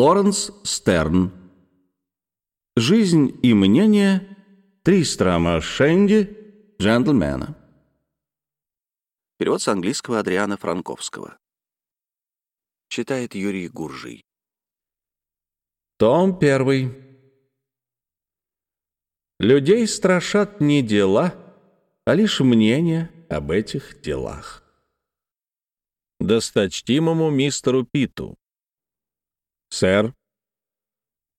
Лоренс Стерн. Жизнь и мнение Тристрама Шенди, джентльмена. Перевод с английского Адриана Франковского. Читает Юрий Гуржий. Том первый. Людей страшат не дела, а лишь мнение об этих делах. Досточтимому мистеру Питу. «Сэр,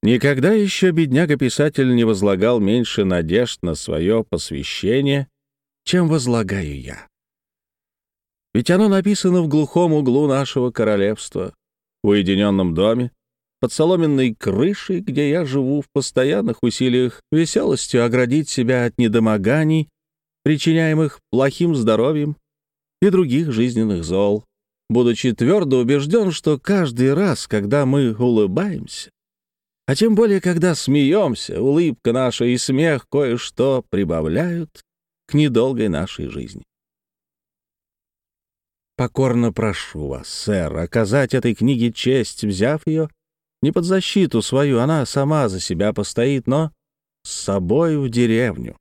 никогда еще бедняга-писатель не возлагал меньше надежд на свое посвящение, чем возлагаю я. Ведь оно написано в глухом углу нашего королевства, в уединенном доме, под соломенной крышей, где я живу в постоянных усилиях веселостью оградить себя от недомоганий, причиняемых плохим здоровьем и других жизненных зол, будучи твердо убежден, что каждый раз, когда мы улыбаемся, а тем более, когда смеемся, улыбка наша и смех кое-что прибавляют к недолгой нашей жизни. Покорно прошу вас, сэр, оказать этой книге честь, взяв ее не под защиту свою, она сама за себя постоит, но с собой в деревню.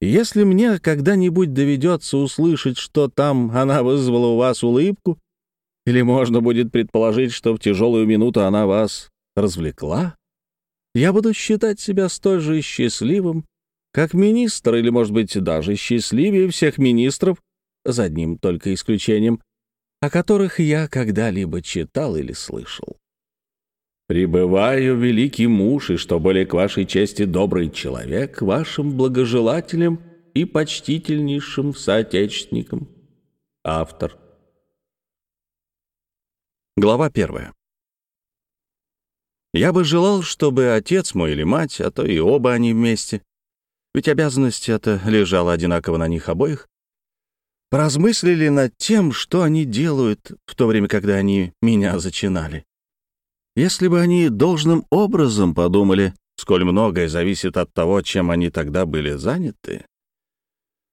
Если мне когда-нибудь доведется услышать, что там она вызвала у вас улыбку, или можно будет предположить, что в тяжелую минуту она вас развлекла, я буду считать себя столь же счастливым, как министр, или, может быть, даже счастливее всех министров, за одним только исключением, о которых я когда-либо читал или слышал. Прибываю, великий муж, и что более к вашей чести добрый человек, вашим благожелателем и почтительнейшим соотечественником. Автор. Глава первая. Я бы желал, чтобы отец мой или мать, а то и оба они вместе, ведь обязанность эта лежала одинаково на них обоих, поразмыслили над тем, что они делают в то время, когда они меня зачинали. Если бы они должным образом подумали, сколь многое зависит от того, чем они тогда были заняты,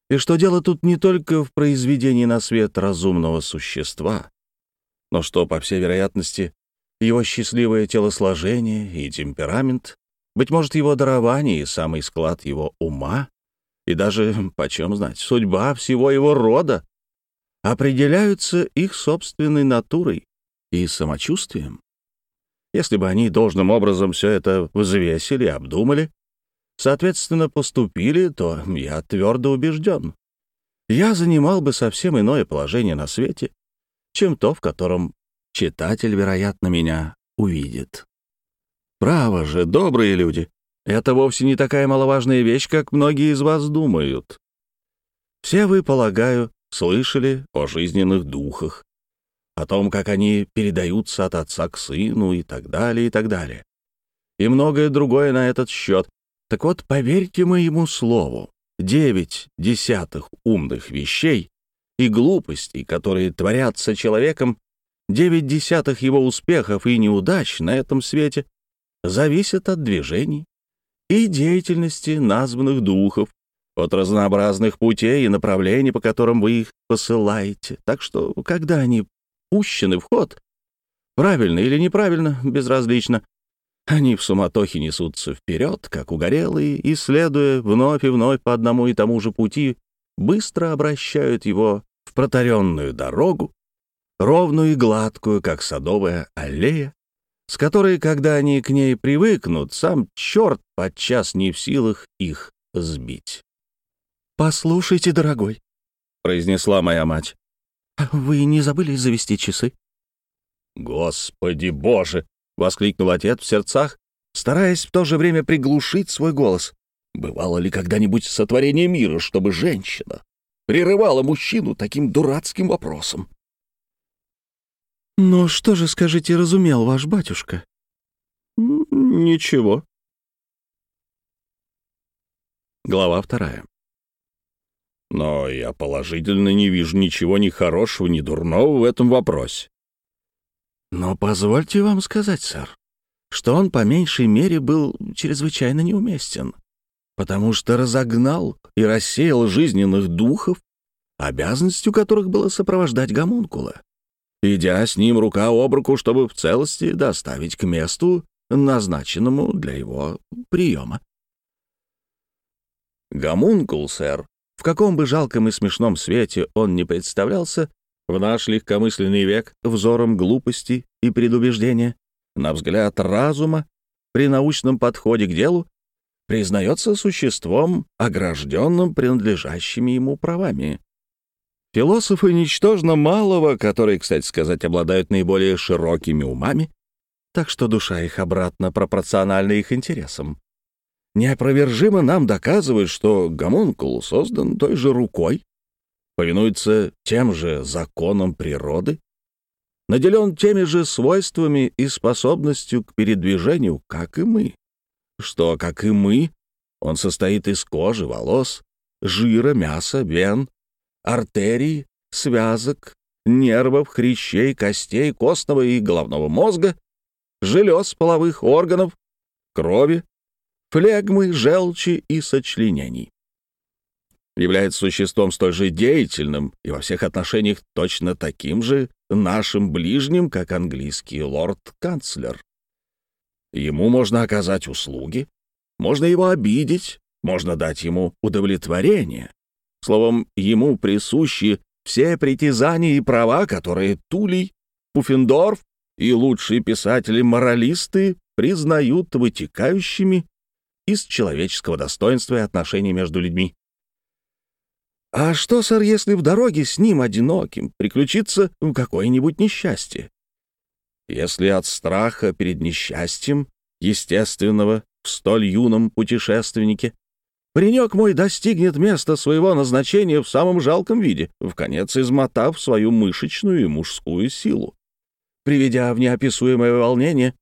и что дело тут не только в произведении на свет разумного существа, но что, по всей вероятности, его счастливое телосложение и темперамент, быть может, его дарование и самый склад его ума, и даже, почем знать, судьба всего его рода, определяются их собственной натурой и самочувствием. Если бы они должным образом все это взвесили, обдумали, соответственно, поступили, то я твердо убежден. Я занимал бы совсем иное положение на свете, чем то, в котором читатель, вероятно, меня увидит. Право же, добрые люди, это вовсе не такая маловажная вещь, как многие из вас думают. Все вы, полагаю, слышали о жизненных духах, о том, как они передаются от отца к сыну и так далее, и так далее. И многое другое на этот счет. Так вот, поверьте моему слову, девять десятых умных вещей и глупостей, которые творятся человеком, девять десятых его успехов и неудач на этом свете зависят от движений и деятельности названных духов, от разнообразных путей и направлений, по которым вы их посылаете. Так что, когда они пущены в ход. Правильно или неправильно, безразлично. Они в суматохе несутся вперед, как угорелые, и, следуя вновь и вновь по одному и тому же пути, быстро обращают его в протаренную дорогу, ровную и гладкую, как садовая аллея, с которой, когда они к ней привыкнут, сам черт подчас не в силах их сбить. «Послушайте, дорогой», — произнесла моя мать, «Вы не забыли завести часы?» «Господи боже!» — воскликнул отец в сердцах, стараясь в то же время приглушить свой голос. «Бывало ли когда-нибудь сотворение мира, чтобы женщина прерывала мужчину таким дурацким вопросом?» «Но что же, скажите, разумел ваш батюшка?» «Ничего». Глава вторая. Но я положительно не вижу ничего ни хорошего, ни дурного в этом вопросе. Но позвольте вам сказать, сэр, что он по меньшей мере был чрезвычайно неуместен, потому что разогнал и рассеял жизненных духов, обязанностью которых было сопровождать гомункула. идя с ним рука об руку, чтобы в целости доставить к месту, назначенному для его приема. Гомункул, сэр, в каком бы жалком и смешном свете он не представлялся, в наш легкомысленный век взором глупости и предубеждения, на взгляд разума, при научном подходе к делу, признается существом, огражденным принадлежащими ему правами. Философы ничтожно малого, которые, кстати сказать, обладают наиболее широкими умами, так что душа их обратно пропорциональна их интересам неопровержимо нам доказывает, что гомункул создан той же рукой, повинуется тем же законам природы, наделен теми же свойствами и способностью к передвижению, как и мы, что, как и мы, он состоит из кожи, волос, жира, мяса, вен, артерий, связок, нервов, хрящей, костей, костного и головного мозга, желез половых органов, крови, флегмы, желчи и сочленений. Является существом столь же деятельным и во всех отношениях точно таким же нашим ближним, как английский лорд-канцлер. Ему можно оказать услуги, можно его обидеть, можно дать ему удовлетворение. Словом, ему присущи все притязания и права, которые Тулей, Пуффендорф и лучшие писатели-моралисты признают вытекающими из человеческого достоинства и отношений между людьми. А что, сэр, если в дороге с ним одиноким приключится какое-нибудь несчастье? Если от страха перед несчастьем, естественного в столь юном путешественнике, паренек мой достигнет места своего назначения в самом жалком виде, в конец измотав свою мышечную и мужскую силу, приведя в неописуемое волнение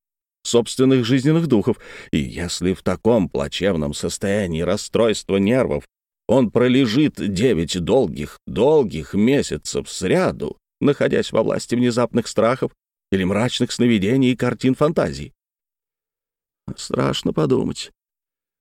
собственных жизненных духов, и если в таком плачевном состоянии расстройства нервов он пролежит девять долгих, долгих месяцев сряду, находясь во власти внезапных страхов или мрачных сновидений и картин фантазий. Страшно подумать,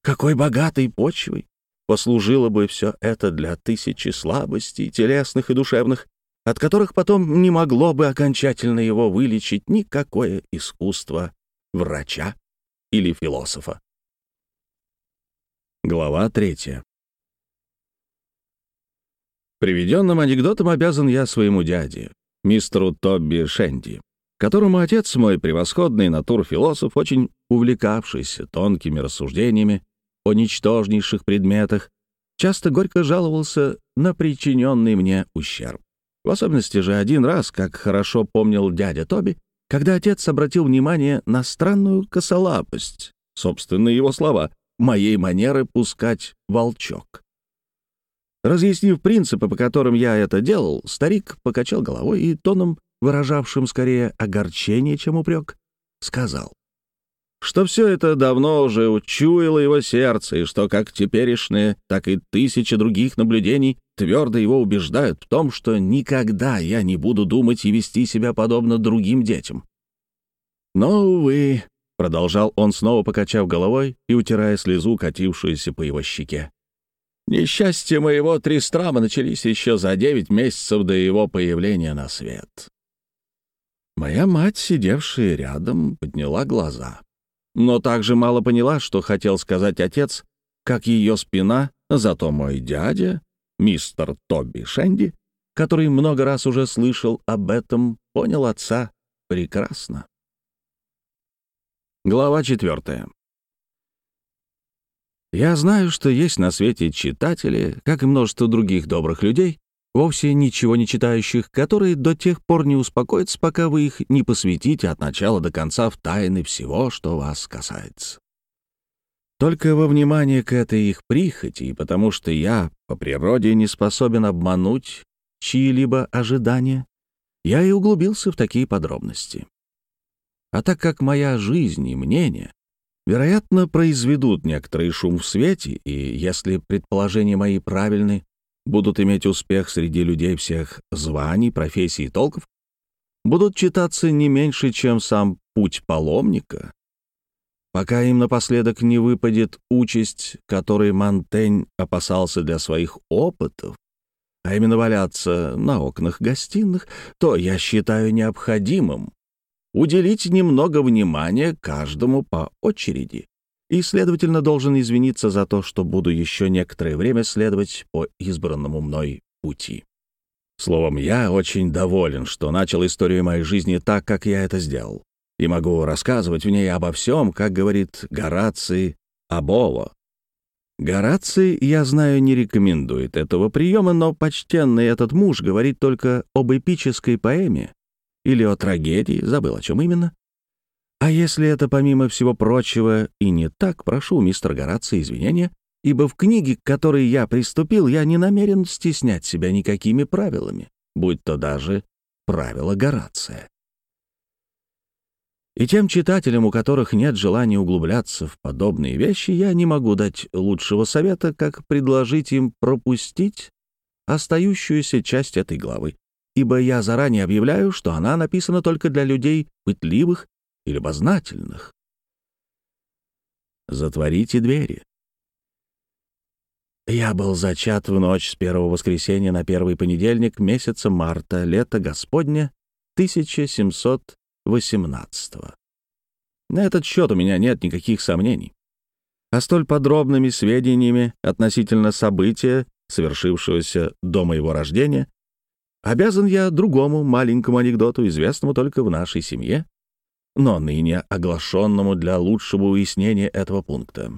какой богатой почвой послужило бы все это для тысячи слабостей, телесных и душевных, от которых потом не могло бы окончательно его вылечить никакое искусство врача или философа. Глава третья. Приведенным анекдотом обязан я своему дяде, мистеру Тобби Шенди, которому отец мой, превосходный натурфилософ, очень увлекавшийся тонкими рассуждениями о ничтожнейших предметах, часто горько жаловался на причиненный мне ущерб. В особенности же один раз, как хорошо помнил дядя Тоби, когда отец обратил внимание на странную косолапость, собственные его слова, моей манеры пускать волчок. Разъяснив принципы, по которым я это делал, старик покачал головой и тоном, выражавшим скорее огорчение, чем упрек, сказал, что все это давно уже учуяло его сердце, и что как теперешнее, так и тысячи других наблюдений твердо его убеждают в том, что никогда я не буду думать и вести себя подобно другим детям. Но, увы, — продолжал он, снова покачав головой и утирая слезу, катившуюся по его щеке. «Несчастья моего Тристрама начались еще за девять месяцев до его появления на свет». Моя мать, сидевшая рядом, подняла глаза, но также мало поняла, что хотел сказать отец, как ее спина, зато мой дядя, мистер Тоби Шенди, который много раз уже слышал об этом, понял отца прекрасно. Глава четвертая. Я знаю, что есть на свете читатели, как и множество других добрых людей, вовсе ничего не читающих, которые до тех пор не успокоятся, пока вы их не посвятите от начала до конца в тайны всего, что вас касается. Только во внимание к этой их прихоти, потому что я по природе не способен обмануть чьи-либо ожидания, я и углубился в такие подробности. А так как моя жизнь и мнение, вероятно, произведут некоторый шум в свете, и если предположения мои правильны, будут иметь успех среди людей всех званий, профессий и толков, будут читаться не меньше, чем сам путь паломника, пока им напоследок не выпадет участь, которой Монтень опасался для своих опытов, а именно валяться на окнах гостиных, то я считаю необходимым уделить немного внимания каждому по очереди и, следовательно, должен извиниться за то, что буду еще некоторое время следовать по избранному мной пути. Словом, я очень доволен, что начал историю моей жизни так, как я это сделал, и могу рассказывать в ней обо всем, как говорит Гораций Абово. Гораций, я знаю, не рекомендует этого приема, но почтенный этот муж говорит только об эпической поэме или о трагедии, забыл, о чем именно. А если это, помимо всего прочего, и не так, прошу, мистер Гораций, извинения, ибо в книге, к которой я приступил, я не намерен стеснять себя никакими правилами, будь то даже правила Горация. И тем читателям, у которых нет желания углубляться в подобные вещи, я не могу дать лучшего совета, как предложить им пропустить остающуюся часть этой главы, ибо я заранее объявляю, что она написана только для людей пытливых и любознательных. Затворите двери. Я был зачат в ночь с первого воскресенья на первый понедельник месяца марта, лета Господня, 1718 -го. На этот счет у меня нет никаких сомнений. А столь подробными сведениями относительно события, совершившегося до моего рождения, обязан я другому маленькому анекдоту, известному только в нашей семье, но ныне оглашенному для лучшего уяснения этого пункта.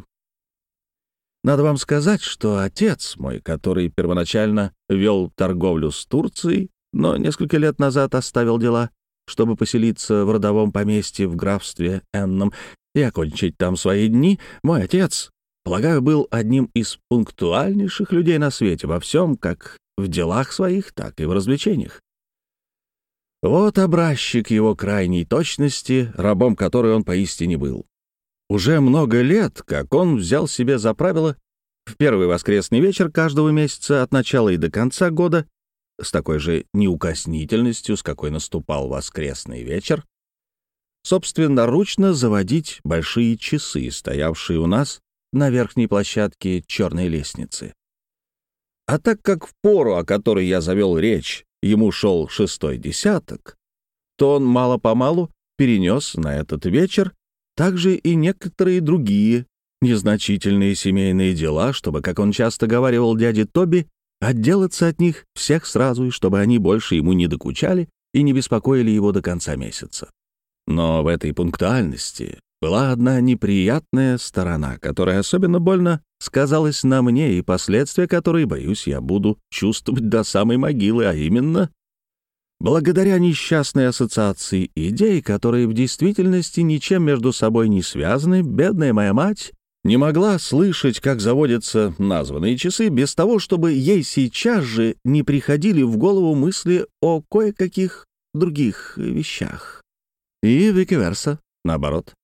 Надо вам сказать, что отец мой, который первоначально вел торговлю с Турцией, но несколько лет назад оставил дела, чтобы поселиться в родовом поместье в графстве Энном и окончить там свои дни, мой отец, полагаю, был одним из пунктуальнейших людей на свете во всем, как в делах своих, так и в развлечениях. Вот образчик его крайней точности, рабом которой он поистине был. Уже много лет, как он взял себе за правило в первый воскресный вечер каждого месяца от начала и до конца года с такой же неукоснительностью, с какой наступал воскресный вечер, собственноручно заводить большие часы, стоявшие у нас на верхней площадке черной лестницы. А так как в пору, о которой я завел речь, ему шел шестой десяток, то он мало-помалу перенес на этот вечер также и некоторые другие незначительные семейные дела, чтобы, как он часто говаривал дяде Тоби, отделаться от них всех сразу, и чтобы они больше ему не докучали и не беспокоили его до конца месяца. Но в этой пунктуальности была одна неприятная сторона, которая особенно больно сказалась на мне и последствия которой, боюсь, я буду чувствовать до самой могилы, а именно благодаря несчастной ассоциации идей, которые в действительности ничем между собой не связаны, бедная моя мать не могла слышать, как заводятся названные часы, без того, чтобы ей сейчас же не приходили в голову мысли о кое-каких других вещах. И викиверса, наоборот.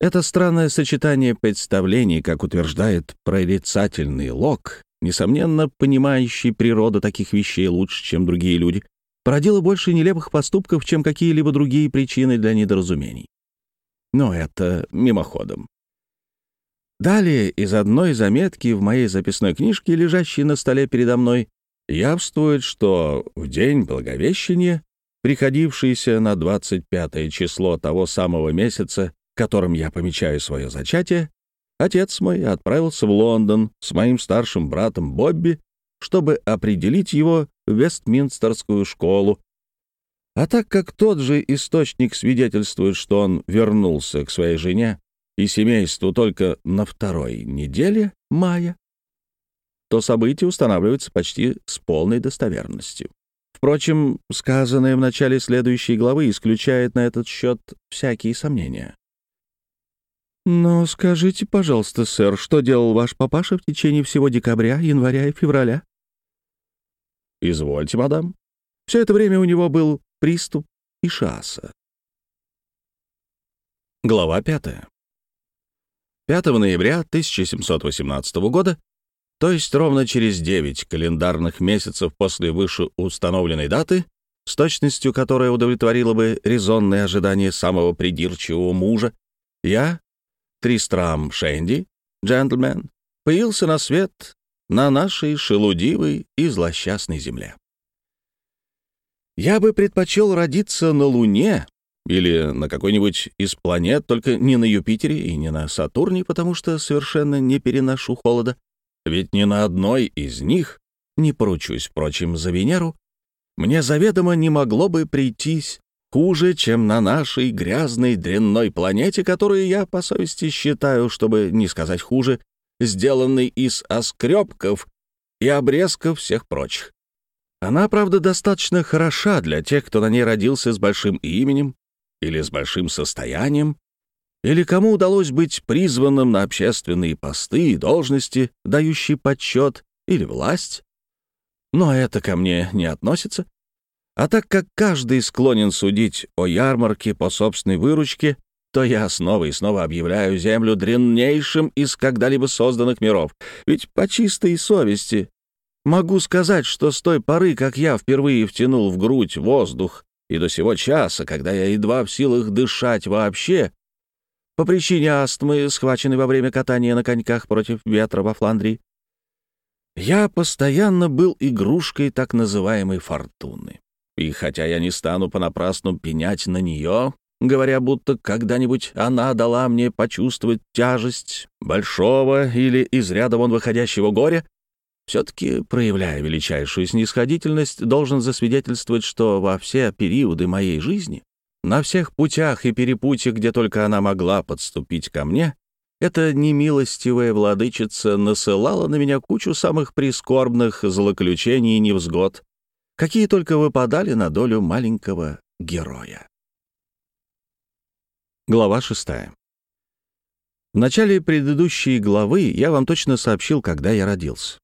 Это странное сочетание представлений, как утверждает прорицательный Лок, несомненно, понимающий природу таких вещей лучше, чем другие люди, породило больше нелепых поступков, чем какие-либо другие причины для недоразумений. Но это мимоходом. Далее из одной заметки в моей записной книжке, лежащей на столе передо мной, явствует, что в день Благовещения, приходившийся на 25 число того самого месяца, которым я помечаю свое зачатие, отец мой отправился в Лондон с моим старшим братом Бобби, чтобы определить его в Вестминстерскую школу. А так как тот же источник свидетельствует, что он вернулся к своей жене и семейству только на второй неделе мая, то событие устанавливается почти с полной достоверностью. Впрочем, сказанное в начале следующей главы исключает на этот счет всякие сомнения. «Но скажите, пожалуйста, сэр, что делал ваш папаша в течение всего декабря, января и февраля?» «Извольте, мадам. Все это время у него был приступ Ишаса». Глава пятая. 5 ноября 1718 года, то есть ровно через 9 календарных месяцев после вышеустановленной даты, с точностью которая удовлетворила бы резонные ожидания самого придирчивого мужа, я, Тристрам Шенди, джентльмен, появился на свет на нашей шелудивой и злосчастной земле. Я бы предпочел родиться на Луне или на какой-нибудь из планет, только не на Юпитере и не на Сатурне, потому что совершенно не переношу холода. Ведь ни на одной из них, не поручусь, впрочем, за Венеру, мне заведомо не могло бы прийтись хуже, чем на нашей грязной дрянной планете, которую я по совести считаю, чтобы не сказать хуже, сделанной из оскребков и обрезков всех прочих. Она, правда, достаточно хороша для тех, кто на ней родился с большим именем или с большим состоянием, или кому удалось быть призванным на общественные посты и должности, дающие почет или власть. Но это ко мне не относится. А так как каждый склонен судить о ярмарке по собственной выручке, то я снова и снова объявляю Землю дряннейшим из когда-либо созданных миров. Ведь по чистой совести могу сказать, что с той поры, как я впервые втянул в грудь воздух, и до сего часа, когда я едва в силах дышать вообще, по причине астмы, схваченной во время катания на коньках против ветра во Фландрии, я постоянно был игрушкой так называемой фортуны. И хотя я не стану понапрасну пенять на нее, говоря, будто когда-нибудь она дала мне почувствовать тяжесть большого или из ряда вон выходящего горя, все-таки, проявляя величайшую снисходительность, должен засвидетельствовать, что во все периоды моей жизни, на всех путях и перепутьях, где только она могла подступить ко мне, эта немилостивая владычица насылала на меня кучу самых прискорбных злоключений и невзгод, какие только выпадали на долю маленького героя. Глава шестая. В начале предыдущей главы я вам точно сообщил, когда я родился.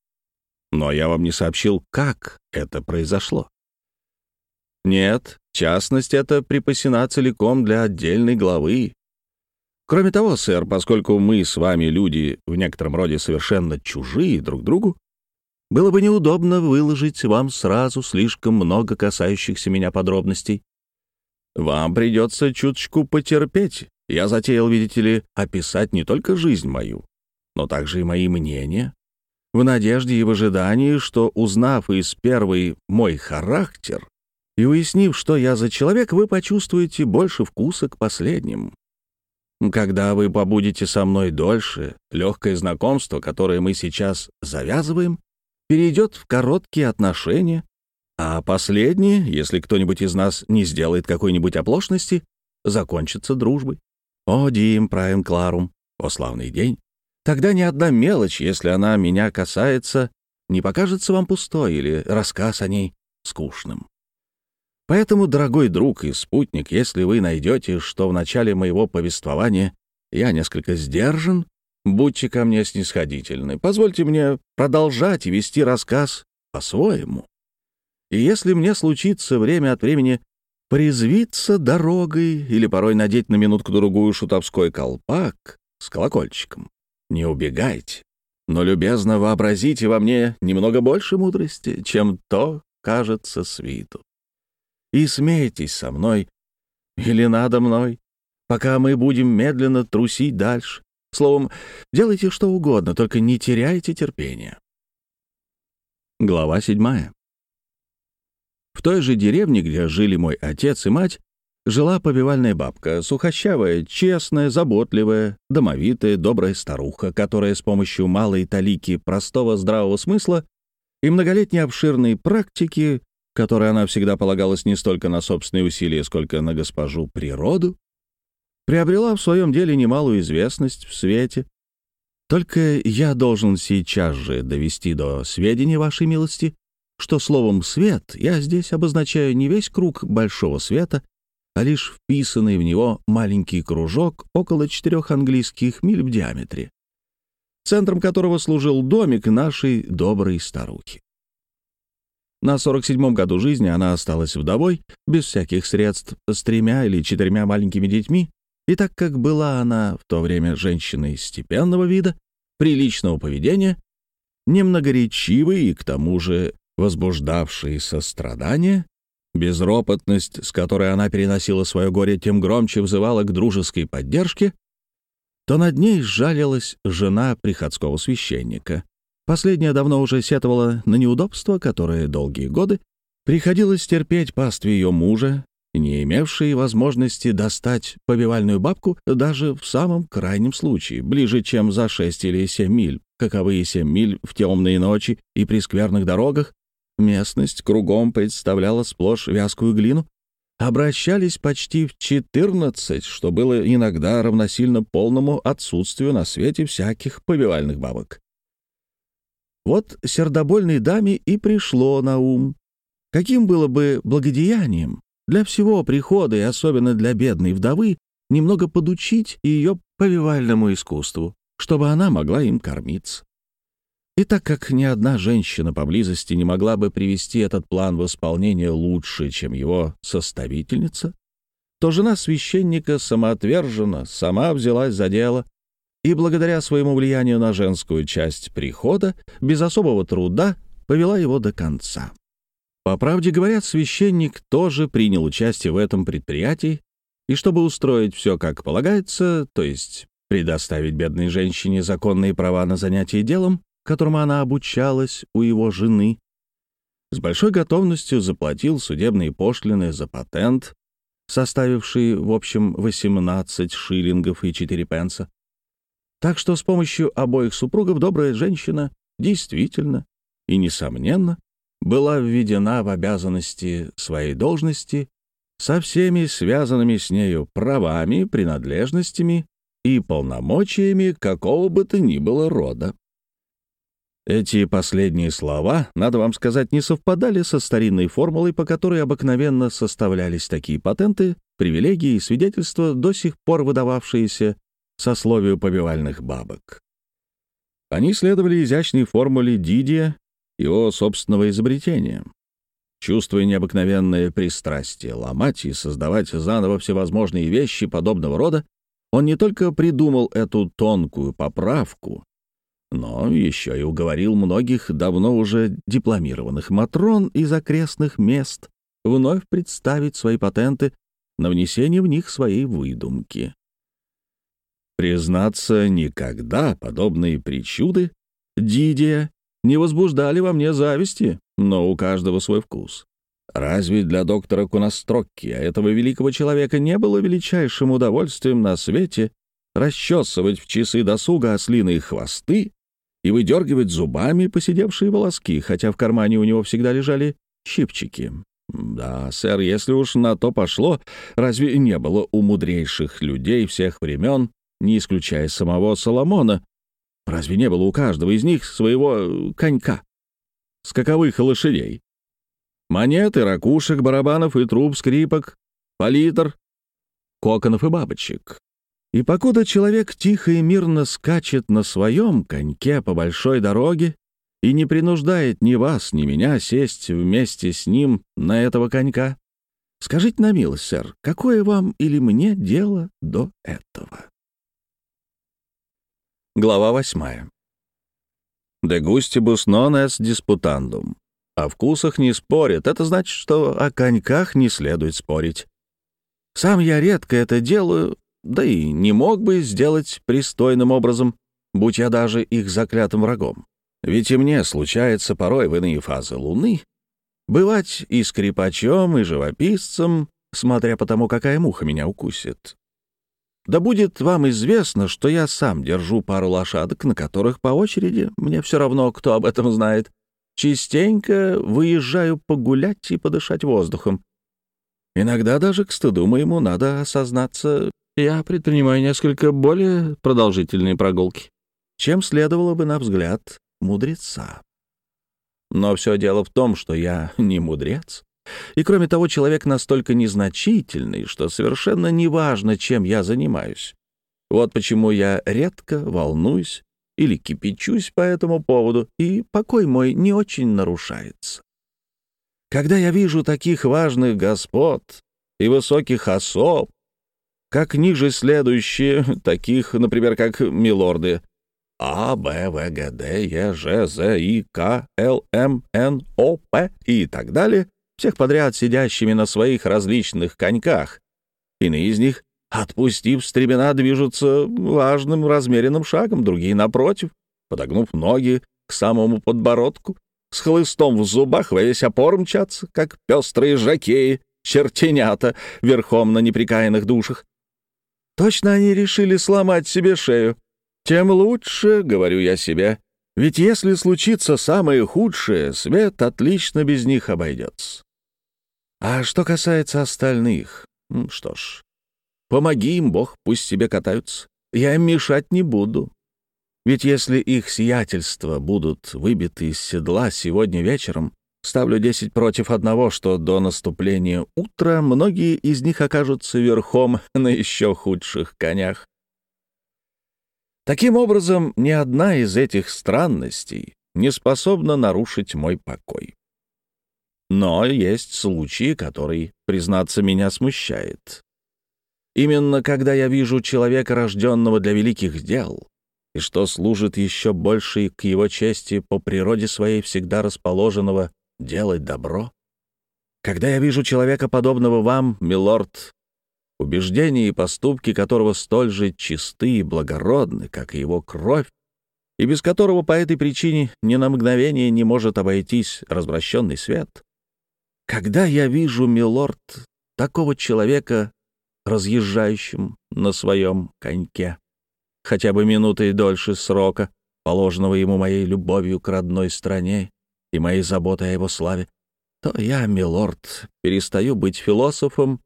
Но я вам не сообщил, как это произошло. Нет, частность эта припасена целиком для отдельной главы. Кроме того, сэр, поскольку мы с вами люди в некотором роде совершенно чужие друг другу, было бы неудобно выложить вам сразу слишком много касающихся меня подробностей. Вам придется чуточку потерпеть. Я затеял, видите ли, описать не только жизнь мою, но также и мои мнения, в надежде и в ожидании, что, узнав из первой мой характер и уяснив, что я за человек, вы почувствуете больше вкуса к последним. Когда вы побудете со мной дольше, легкое знакомство, которое мы сейчас завязываем, перейдет в короткие отношения, а последние, если кто-нибудь из нас не сделает какой-нибудь оплошности, закончится дружбой. О, Дим, правим Кларум, о славный день. Тогда ни одна мелочь, если она меня касается, не покажется вам пустой или рассказ о ней скучным. Поэтому, дорогой друг и спутник, если вы найдете, что в начале моего повествования я несколько сдержан, будьте ко мне снисходительны, позвольте мне продолжать вести рассказ по-своему. И если мне случится время от времени порезвиться дорогой или порой надеть на минутку-другую шутовской колпак с колокольчиком, не убегайте, но любезно вообразите во мне немного больше мудрости, чем то кажется с. И смейтесь со мной или надо мной, пока мы будем медленно трусить дальше. Словом, делайте что угодно, только не теряйте терпения. Глава седьмая. В той же деревне, где жили мой отец и мать, жила повивальная бабка, сухощавая, честная, заботливая, домовитая, добрая старуха, которая с помощью малой талики простого здравого смысла и многолетней обширной практики, которой она всегда полагалась не столько на собственные усилия, сколько на госпожу природу, приобрела в своем деле немалую известность в свете. Только я должен сейчас же довести до сведения вашей милости, что словом «свет» я здесь обозначаю не весь круг большого света, а лишь вписанный в него маленький кружок около четырех английских миль в диаметре, центром которого служил домик нашей доброй старухи. На 47-м году жизни она осталась вдовой, без всяких средств, с тремя или четырьмя маленькими детьми, и так как была она в то время женщиной степенного вида, приличного поведения, немногоречивой и к тому же возбуждавшей сострадание, Безропотность, с которой она переносила свое горе, тем громче взывала к дружеской поддержке, то над ней сжалилась жена приходского священника, Последняя давно уже сетовала на неудобства, которые долгие годы приходилось терпеть пастве ее мужа, не имевшей возможности достать побивальную бабку даже в самом крайнем случае, ближе, чем за шесть или семь миль, каковые семь миль в темные ночи и при скверных дорогах, местность кругом представляла сплошь вязкую глину, обращались почти в 14, что было иногда равносильно полному отсутствию на свете всяких побивальных бабок. Вот сердобольной даме и пришло на ум, каким было бы благодеянием для всего прихода и особенно для бедной вдовы немного подучить ее повивальному искусству, чтобы она могла им кормиться. И так как ни одна женщина поблизости не могла бы привести этот план в исполнение лучше, чем его составительница, то жена священника самоотверженно сама взялась за дело и, благодаря своему влиянию на женскую часть прихода, без особого труда повела его до конца. По правде говоря, священник тоже принял участие в этом предприятии, и чтобы устроить все как полагается, то есть предоставить бедной женщине законные права на занятие делом, которому она обучалась у его жены, с большой готовностью заплатил судебные пошлины за патент, составивший в общем 18 шиллингов и 4 пенса. Так что с помощью обоих супругов добрая женщина действительно и несомненно была введена в обязанности своей должности со всеми связанными с нею правами, принадлежностями и полномочиями какого бы то ни было рода. Эти последние слова, надо вам сказать, не совпадали со старинной формулой, по которой обыкновенно составлялись такие патенты, привилегии и свидетельства, до сих пор выдававшиеся сословию побивальных бабок. Они следовали изящной формуле Дидия, его собственного изобретения. Чувствуя необыкновенное пристрастие ломать и создавать заново всевозможные вещи подобного рода, он не только придумал эту тонкую поправку, но еще и уговорил многих давно уже дипломированных матрон из окрестных мест вновь представить свои патенты на внесение в них своей выдумки. Признаться, никогда подобные причуды Дидия не возбуждали во мне зависти, но у каждого свой вкус. Разве для доктора Кунастрокки, а этого великого человека, не было величайшим удовольствием на свете расчесывать в часы досуга ослиные хвосты и выдергивать зубами посидевшие волоски, хотя в кармане у него всегда лежали щипчики. Да, сэр, если уж на то пошло, разве не было у мудрейших людей всех времен, не исключая самого Соломона, разве не было у каждого из них своего конька, скаковых лошадей? Монеты, ракушек, барабанов и труб, скрипок, палитр, коконов и бабочек. И покуда человек тихо и мирно скачет на своем коньке по большой дороге и не принуждает ни вас, ни меня сесть вместе с ним на этого конька, скажите на милость, сэр, какое вам или мне дело до этого? Глава восьмая. «De gustibus non est disputandum». О вкусах не спорят. Это значит, что о коньках не следует спорить. Сам я редко это делаю, да и не мог бы сделать пристойным образом, будь я даже их заклятым врагом. Ведь и мне случается порой в иные фазы Луны бывать и скрипачом, и живописцем, смотря по тому, какая муха меня укусит. Да будет вам известно, что я сам держу пару лошадок, на которых по очереди, мне все равно, кто об этом знает, частенько выезжаю погулять и подышать воздухом. Иногда даже, к стыду моему, надо осознаться, я предпринимаю несколько более продолжительные прогулки, чем следовало бы на взгляд мудреца. Но все дело в том, что я не мудрец. И кроме того, человек настолько незначительный, что совершенно неважно, чем я занимаюсь. Вот почему я редко волнуюсь или кипячусь по этому поводу, и покой мой не очень нарушается. Когда я вижу таких важных господ и высоких особ, как ниже следующие, таких, например, как милорды А, Б, В, Г, Д, Е, Ж, З, И, К, Л, М, Н, О, П и так далее, всех подряд сидящими на своих различных коньках. Иные из них, отпустив стремена, движутся важным размеренным шагом, другие, напротив, подогнув ноги, к самому подбородку, с хлыстом в зубах во весь опор мчаться, как пестрые жакеи, чертенята верхом на неприкаянных душах. Точно они решили сломать себе шею. Тем лучше, говорю я себе, ведь если случится самое худшее, свет отлично без них обойдется. А что касается остальных, что ж, помоги им, Бог, пусть себе катаются. Я им мешать не буду. Ведь если их сиятельства будут выбиты из седла сегодня вечером, ставлю десять против одного, что до наступления утра многие из них окажутся верхом на еще худших конях. Таким образом, ни одна из этих странностей не способна нарушить мой покой. Но есть случаи, которые, признаться, меня смущает. Именно когда я вижу человека, рожденного для великих дел, и что служит еще больше к его чести по природе своей всегда расположенного делать добро, когда я вижу человека, подобного вам, милорд, убеждения и поступки которого столь же чисты и благородны, как и его кровь, и без которого по этой причине ни на мгновение не может обойтись развращенный свет. Когда я вижу, милорд, такого человека, разъезжающим на своем коньке, хотя бы минутой дольше срока, положенного ему моей любовью к родной стране и моей заботой о его славе, то я, милорд, перестаю быть философом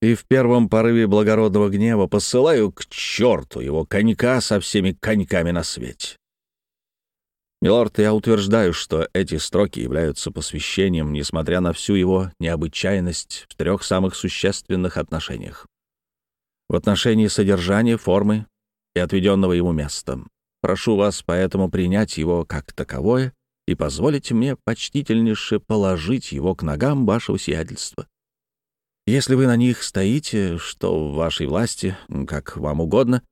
и в первом порыве благородного гнева посылаю к черту его конька со всеми коньками на свете. Милорд, я утверждаю, что эти строки являются посвящением, несмотря на всю его необычайность в трех самых существенных отношениях. В отношении содержания, формы и отведенного ему места. Прошу вас поэтому принять его как таковое и позволите мне почтительнейше положить его к ногам вашего сиятельства. Если вы на них стоите, что в вашей власти, как вам угодно,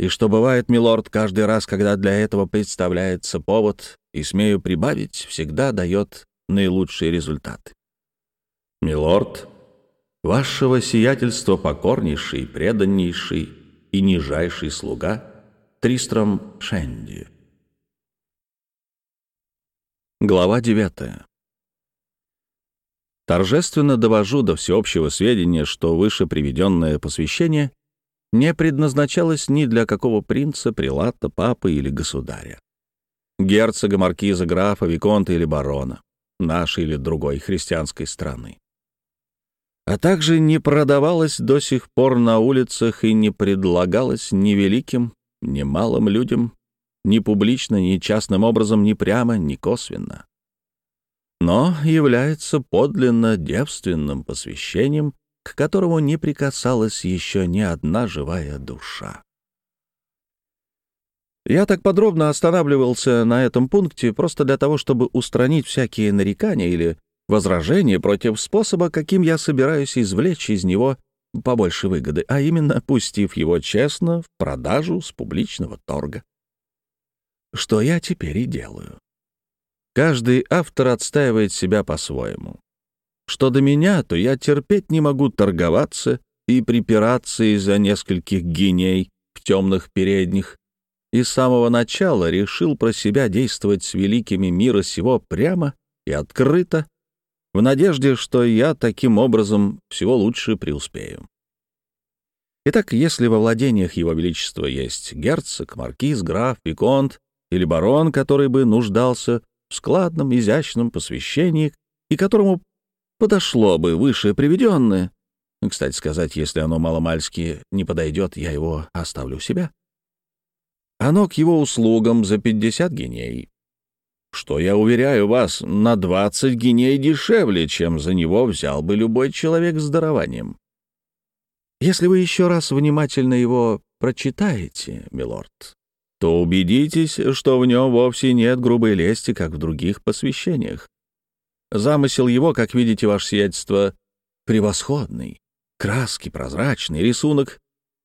и что бывает, милорд, каждый раз, когда для этого представляется повод, и, смею прибавить, всегда дает наилучшие результаты. Милорд, вашего сиятельства покорнейший, преданнейший и нижайший слуга Тристром Шенди. Глава девятая. Торжественно довожу до всеобщего сведения, что выше приведенное посвящение не предназначалось ни для какого принца, прилата, папы или государя. Герцога, маркиза, графа, виконта или барона, нашей или другой христианской страны. А также не продавалось до сих пор на улицах и не предлагалось ни великим, ни малым людям, ни публично, ни частным образом, ни прямо, ни косвенно но является подлинно девственным посвящением, к которому не прикасалась еще ни одна живая душа. Я так подробно останавливался на этом пункте просто для того, чтобы устранить всякие нарекания или возражения против способа, каким я собираюсь извлечь из него побольше выгоды, а именно пустив его честно в продажу с публичного торга. Что я теперь и делаю. Каждый автор отстаивает себя по-своему. Что до меня, то я терпеть не могу торговаться и припираться из-за нескольких геней в темных передних, и с самого начала решил про себя действовать с великими мира сего прямо и открыто, в надежде, что я таким образом всего лучше преуспею. Итак, если во владениях Его Величества есть герцог, маркиз, граф, виконт или барон, который бы нуждался в складном, изящном посвящении, и которому подошло бы выше приведенное. Кстати сказать, если оно маломальски не подойдет, я его оставлю у себя. Оно к его услугам за 50 геней. Что, я уверяю вас, на 20 геней дешевле, чем за него взял бы любой человек с дарованием. Если вы еще раз внимательно его прочитаете, милорд, то убедитесь, что в нем вовсе нет грубой лести, как в других посвящениях. Замысел его, как видите, ваше сиятельство, превосходный. Краски прозрачный, рисунок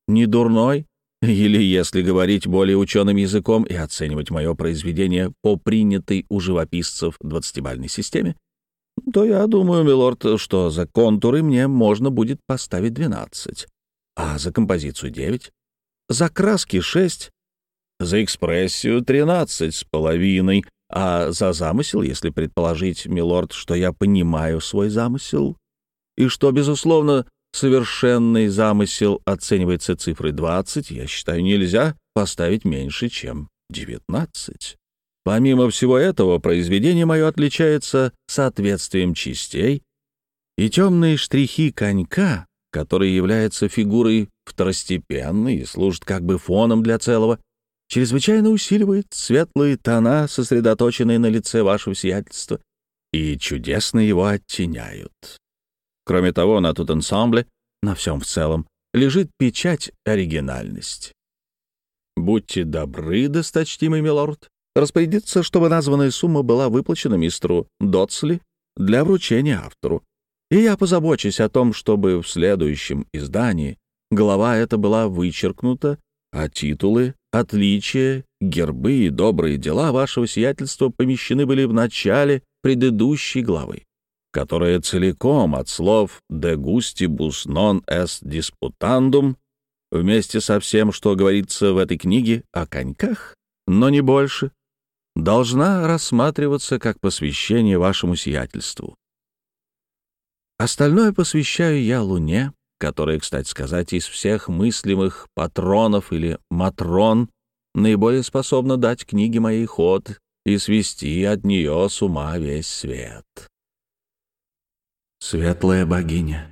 не дурной, или, если говорить более ученым языком и оценивать мое произведение по принятой у живописцев двадцатибальной системе, то я думаю, милорд, что за контуры мне можно будет поставить 12, а за композицию 9, за краски 6, за экспрессию 13 с половиной, А за замысел, если предположить, милорд, что я понимаю свой замысел, и что, безусловно, совершенный замысел оценивается цифрой 20, я считаю, нельзя поставить меньше, чем 19. Помимо всего этого, произведение мое отличается соответствием частей, и темные штрихи конька, который является фигурой второстепенной и служит как бы фоном для целого, чрезвычайно усиливает светлые тона, сосредоточенные на лице вашего сиятельства, и чудесно его оттеняют. Кроме того, на тут ансамбле, на всем в целом, лежит печать оригинальность. Будьте добры, досточтимый милорд, распорядиться, чтобы названная сумма была выплачена мистеру Дотсли для вручения автору. И я позабочусь о том, чтобы в следующем издании глава эта была вычеркнута, а титулы, отличия, гербы и добрые дела вашего сиятельства помещены были в начале предыдущей главы, которая целиком от слов «de gustibus non est disputandum» вместе со всем, что говорится в этой книге о коньках, но не больше, должна рассматриваться как посвящение вашему сиятельству. Остальное посвящаю я Луне, которая, кстати сказать, из всех мыслимых патронов или матрон наиболее способна дать книге моей ход и свести от нее с ума весь свет. Светлая богиня,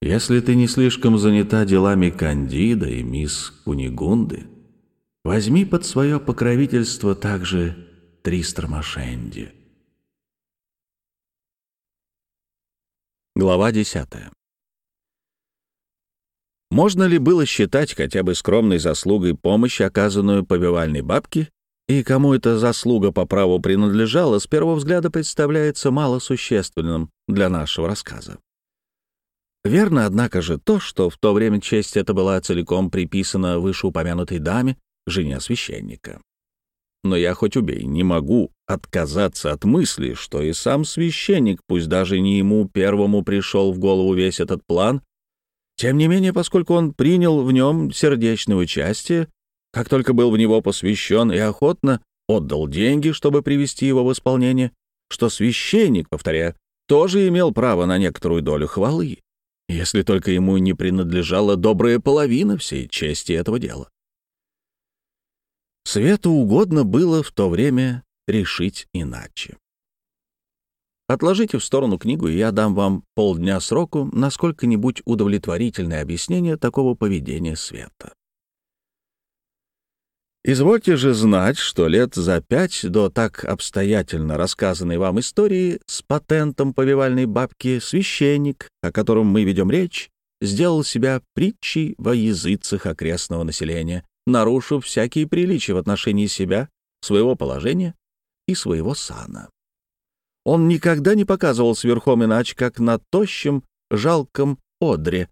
если ты не слишком занята делами Кандида и мисс Кунигунды, Возьми под свое покровительство также Тристра Машенди. Глава десятая. Можно ли было считать хотя бы скромной заслугой помощь, оказанную повивальной бабке, и кому эта заслуга по праву принадлежала, с первого взгляда представляется малосущественным для нашего рассказа. Верно, однако же, то, что в то время честь эта была целиком приписана вышеупомянутой даме, жене священника. Но я хоть убей, не могу отказаться от мысли, что и сам священник, пусть даже не ему первому пришел в голову весь этот план, тем не менее, поскольку он принял в нем сердечное участие, как только был в него посвящен и охотно отдал деньги, чтобы привести его в исполнение, что священник, повторяю, тоже имел право на некоторую долю хвалы, если только ему не принадлежала добрая половина всей чести этого дела. Свету угодно было в то время решить иначе. Отложите в сторону книгу, и я дам вам полдня сроку на сколько-нибудь удовлетворительное объяснение такого поведения Света. Извольте же знать, что лет за пять до так обстоятельно рассказанной вам истории с патентом повивальной бабки священник, о котором мы ведем речь, сделал себя притчей во языцах окрестного населения, нарушив всякие приличия в отношении себя, своего положения и своего сана. Он никогда не показывал сверхом иначе, как на тощем, жалком одре,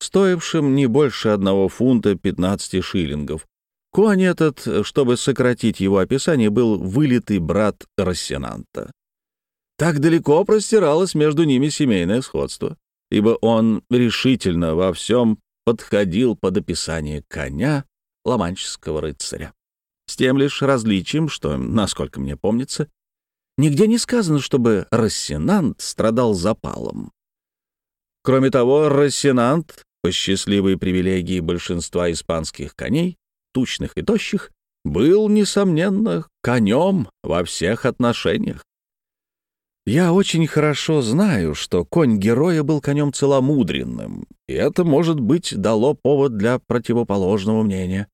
стоившем не больше одного фунта 15 шиллингов. Конь этот, чтобы сократить его описание, был вылитый брат Рассенанта. Так далеко простиралось между ними семейное сходство, ибо он решительно во всем подходил под описание коня, ломанческого рыцаря. С тем лишь различием, что, насколько мне помнится, нигде не сказано, чтобы Рассенант страдал запалом. Кроме того, Рассенант, по счастливой привилегии большинства испанских коней, тучных и тощих, был, несомненно, конем во всех отношениях. Я очень хорошо знаю, что конь героя был конем целомудренным, и это, может быть, дало повод для противоположного мнения.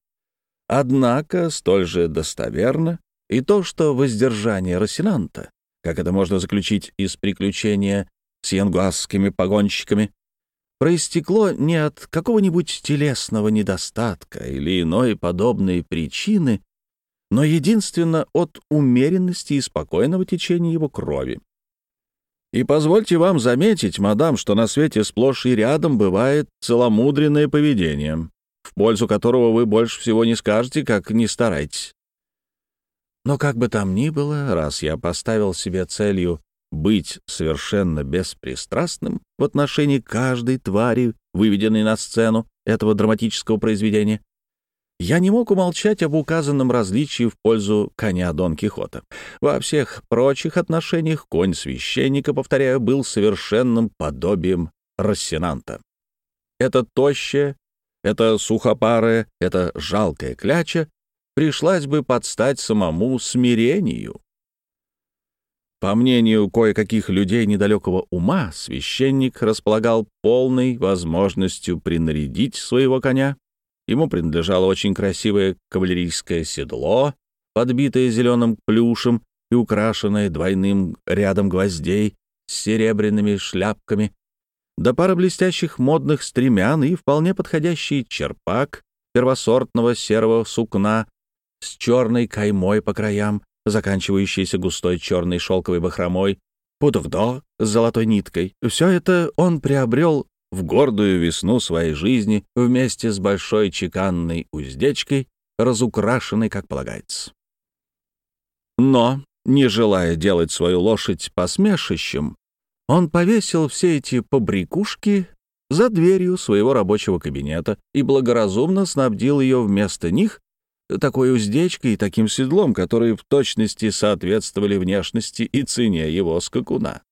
Однако столь же достоверно и то, что воздержание Росинанта, как это можно заключить из приключения с янгуасскими погонщиками, проистекло не от какого-нибудь телесного недостатка или иной подобной причины, но единственно от умеренности и спокойного течения его крови. И позвольте вам заметить, мадам, что на свете сплошь и рядом бывает целомудренное поведение в пользу которого вы больше всего не скажете, как не старайтесь. Но как бы там ни было, раз я поставил себе целью быть совершенно беспристрастным в отношении каждой твари, выведенной на сцену этого драматического произведения, я не мог умолчать об указанном различии в пользу коня Дон Кихота. Во всех прочих отношениях конь священника, повторяю, был совершенным подобием Рассенанта. Это тощая, это сухопарая, это жалкая кляча пришлась бы подстать самому смирению. По мнению кое-каких людей недалекого ума, священник располагал полной возможностью принарядить своего коня Ему принадлежало очень красивое кавалерийское седло, подбитое зеленым плюшем и украшенное двойным рядом гвоздей с серебряными шляпками, да пара блестящих модных стремян и вполне подходящий черпак первосортного серого сукна с черной каймой по краям, заканчивающейся густой черной шелковой бахромой, пудовдо с золотой ниткой. Все это он приобрел в гордую весну своей жизни вместе с большой чеканной уздечкой, разукрашенной, как полагается. Но, не желая делать свою лошадь посмешищем, он повесил все эти побрякушки за дверью своего рабочего кабинета и благоразумно снабдил ее вместо них такой уздечкой и таким седлом, которые в точности соответствовали внешности и цене его скакуна.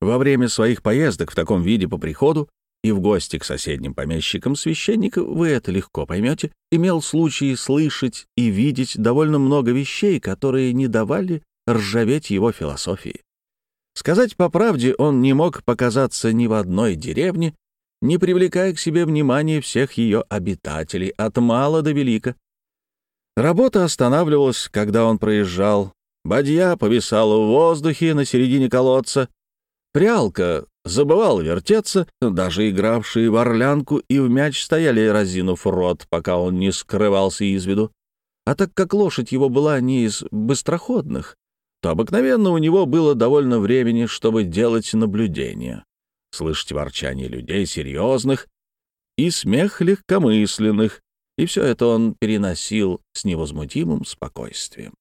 Во время своих поездок в таком виде по приходу и в гости к соседним помещикам священник, вы это легко поймете, имел случай слышать и видеть довольно много вещей, которые не давали ржаветь его философии. Сказать по правде, он не мог показаться ни в одной деревне, не привлекая к себе внимания всех ее обитателей, от мала до велика. Работа останавливалась, когда он проезжал. Бадья повисала в воздухе на середине колодца, Прялка забывал вертеться, даже игравшие в орлянку и в мяч стояли, разинув рот, пока он не скрывался из виду. А так как лошадь его была не из быстроходных, то обыкновенно у него было довольно времени, чтобы делать наблюдения, слышать ворчание людей серьезных и смех легкомысленных, и все это он переносил с невозмутимым спокойствием.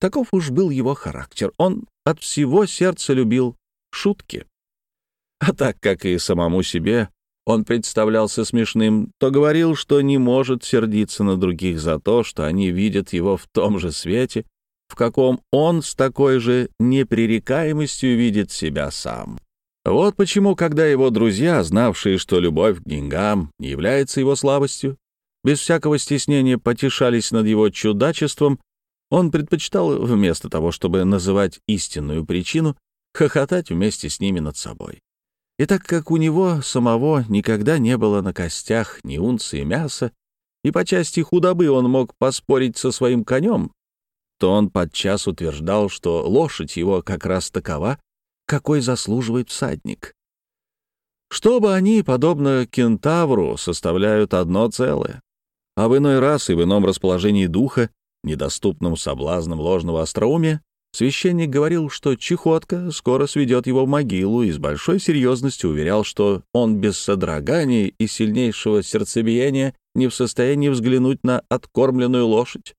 Таков уж был его характер. Он от всего сердца любил шутки. А так как и самому себе он представлялся смешным, то говорил, что не может сердиться на других за то, что они видят его в том же свете, в каком он с такой же непререкаемостью видит себя сам. Вот почему, когда его друзья, знавшие, что любовь к деньгам является его слабостью, без всякого стеснения потешались над его чудачеством, он предпочитал, вместо того, чтобы называть истинную причину, хохотать вместе с ними над собой. И так как у него самого никогда не было на костях ни унции мяса, и по части худобы он мог поспорить со своим конем, то он подчас утверждал, что лошадь его как раз такова, какой заслуживает всадник. Чтобы они, подобно кентавру, составляют одно целое, а в иной раз и в ином расположении духа, недоступном соблазнам ложного остроумия, Священник говорил, что чехотка скоро сведет его в могилу и с большой серьезностью уверял, что он без содрогания и сильнейшего сердцебиения не в состоянии взглянуть на откормленную лошадь,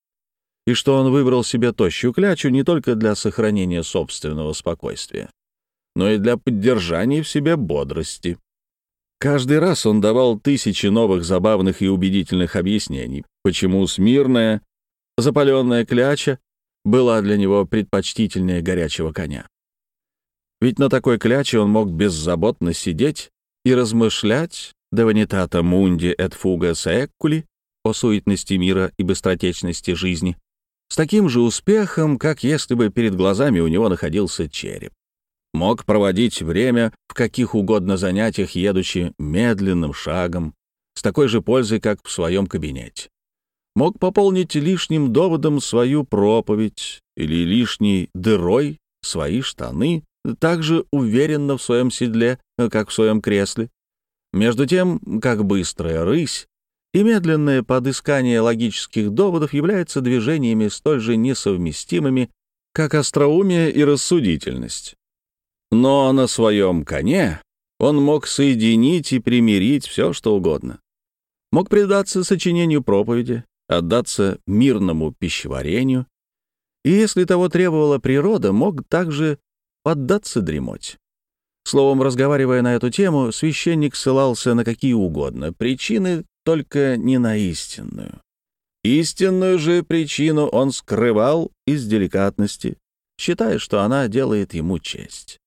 и что он выбрал себе тощую клячу не только для сохранения собственного спокойствия, но и для поддержания в себе бодрости. Каждый раз он давал тысячи новых забавных и убедительных объяснений, почему смирная, запаленная кляча была для него предпочтительнее горячего коня. Ведь на такой кляче он мог беззаботно сидеть и размышлять «de vanitata mundi et fuga seculi» о суетности мира и быстротечности жизни, с таким же успехом, как если бы перед глазами у него находился череп. Мог проводить время в каких угодно занятиях, едучи медленным шагом, с такой же пользой, как в своем кабинете мог пополнить лишним доводом свою проповедь или лишней дырой свои штаны, так же уверенно в своем седле, как в своем кресле. Между тем, как быстрая рысь и медленное подыскание логических доводов являются движениями столь же несовместимыми, как остроумие и рассудительность. Но на своем коне он мог соединить и примирить все, что угодно. Мог предаться сочинению проповеди, отдаться мирному пищеварению, и, если того требовала природа, мог также поддаться дремоте. Словом, разговаривая на эту тему, священник ссылался на какие угодно причины, только не на истинную. Истинную же причину он скрывал из деликатности, считая, что она делает ему честь.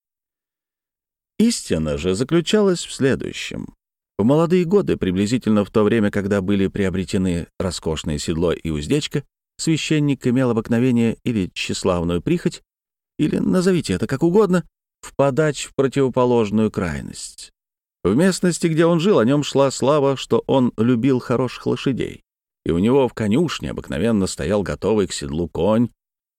Истина же заключалась в следующем. В молодые годы, приблизительно в то время, когда были приобретены роскошное седло и уздечка, священник имел обыкновение или тщеславную прихоть, или, назовите это как угодно, впадать в противоположную крайность. В местности, где он жил, о нем шла слава, что он любил хороших лошадей, и у него в конюшне обыкновенно стоял готовый к седлу конь,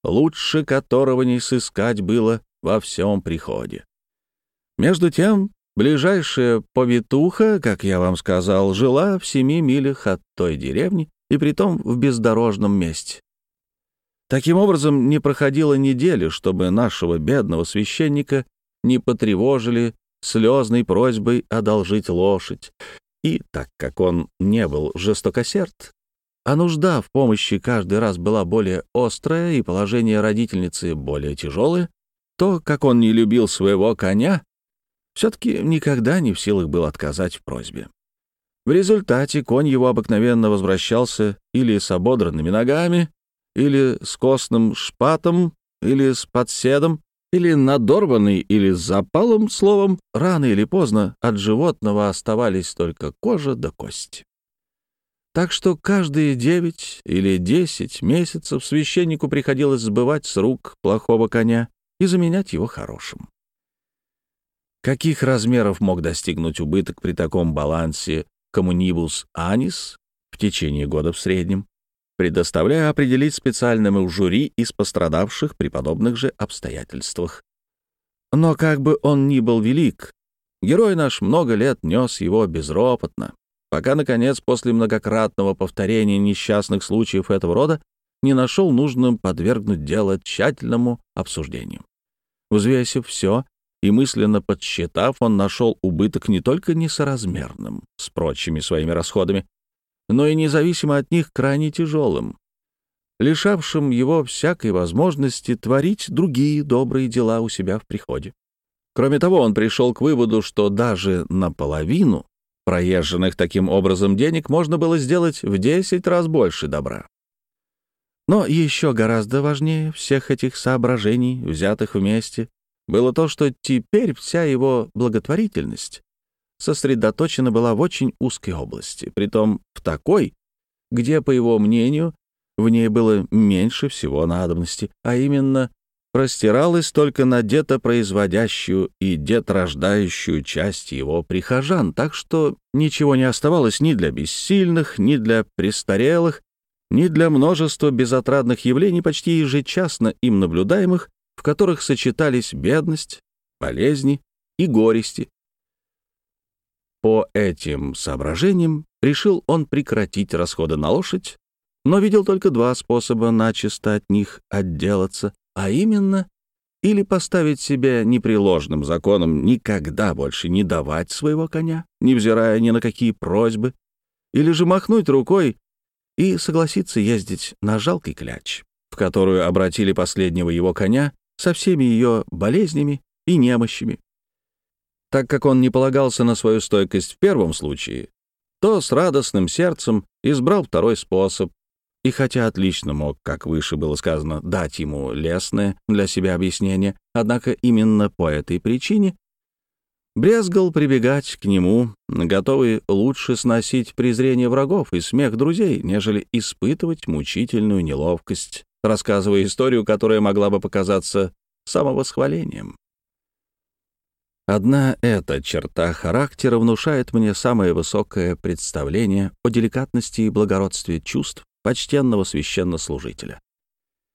лучше которого не сыскать было во всем приходе. Между тем, ближайшая повитуха, как я вам сказал, жила в семи милях от той деревни, и притом в бездорожном месте. Таким образом, не проходило недели, чтобы нашего бедного священника не потревожили слезной просьбой одолжить лошадь. И так как он не был жестокосерд, а нужда в помощи каждый раз была более острая и положение родительницы более тяжелое, то, как он не любил своего коня, все-таки никогда не в силах был отказать в просьбе. В результате конь его обыкновенно возвращался или с ободранными ногами, или с костным шпатом, или с подседом, или надорванный, или с запалом, словом, рано или поздно от животного оставались только кожа да кость. Так что каждые девять или десять месяцев священнику приходилось сбывать с рук плохого коня и заменять его хорошим. Каких размеров мог достигнуть убыток при таком балансе коммунибус анис в течение года в среднем, предоставляя определить специальному жюри из пострадавших при подобных же обстоятельствах. Но как бы он ни был велик, герой наш много лет нес его безропотно, пока, наконец, после многократного повторения несчастных случаев этого рода не нашел нужным подвергнуть дело тщательному обсуждению. Взвесив все и мысленно подсчитав, он нашел убыток не только несоразмерным с прочими своими расходами, но и независимо от них крайне тяжелым, лишавшим его всякой возможности творить другие добрые дела у себя в приходе. Кроме того, он пришел к выводу, что даже наполовину проезженных таким образом денег можно было сделать в 10 раз больше добра. Но еще гораздо важнее всех этих соображений, взятых вместе, было то, что теперь вся его благотворительность сосредоточена была в очень узкой области, притом в такой, где, по его мнению, в ней было меньше всего надобности, а именно простиралась только на детопроизводящую и деторождающую часть его прихожан, так что ничего не оставалось ни для бессильных, ни для престарелых, ни для множества безотрадных явлений, почти ежечасно им наблюдаемых в которых сочетались бедность, болезни и горести. По этим соображениям решил он прекратить расходы на лошадь, но видел только два способа начисто от них отделаться, а именно или поставить себе непреложным законом никогда больше не давать своего коня, невзирая ни на какие просьбы, или же махнуть рукой и согласиться ездить на жалкий кляч, в которую обратили последнего его коня со всеми ее болезнями и немощами. Так как он не полагался на свою стойкость в первом случае, то с радостным сердцем избрал второй способ, и хотя отлично мог, как выше было сказано, дать ему лестное для себя объяснение, однако именно по этой причине брезгал прибегать к нему, готовый лучше сносить презрение врагов и смех друзей, нежели испытывать мучительную неловкость рассказывая историю, которая могла бы показаться самовосхвалением. Одна эта черта характера внушает мне самое высокое представление о деликатности и благородстве чувств почтенного священнослужителя.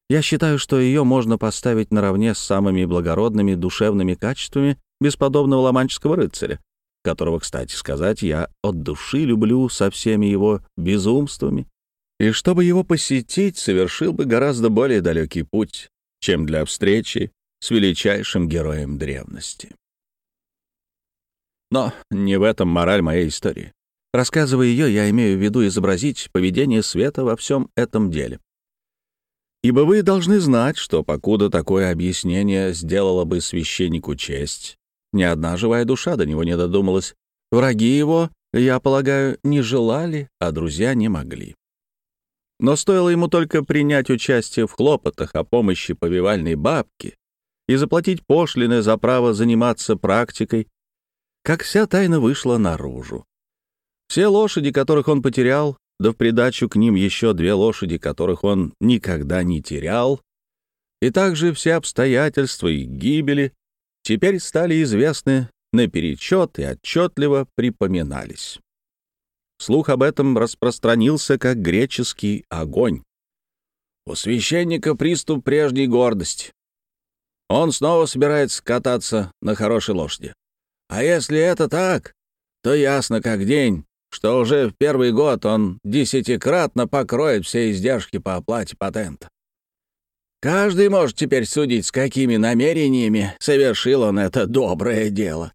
Я считаю, что ее можно поставить наравне с самыми благородными душевными качествами бесподобного ломанческого рыцаря, которого, кстати сказать, я от души люблю со всеми его безумствами и чтобы его посетить, совершил бы гораздо более далекий путь, чем для встречи с величайшим героем древности. Но не в этом мораль моей истории. Рассказывая ее, я имею в виду изобразить поведение света во всем этом деле. Ибо вы должны знать, что покуда такое объяснение сделало бы священнику честь, ни одна живая душа до него не додумалась. Враги его, я полагаю, не желали, а друзья не могли. Но стоило ему только принять участие в хлопотах о помощи повивальной бабки и заплатить пошлины за право заниматься практикой, как вся тайна вышла наружу. Все лошади, которых он потерял, да в придачу к ним еще две лошади, которых он никогда не терял, и также все обстоятельства и гибели теперь стали известны наперечет и отчетливо припоминались. Слух об этом распространился как греческий огонь. У священника приступ прежней гордости. Он снова собирается кататься на хорошей лошади. А если это так, то ясно как день, что уже в первый год он десятикратно покроет все издержки по оплате патента. Каждый может теперь судить, с какими намерениями совершил он это доброе дело.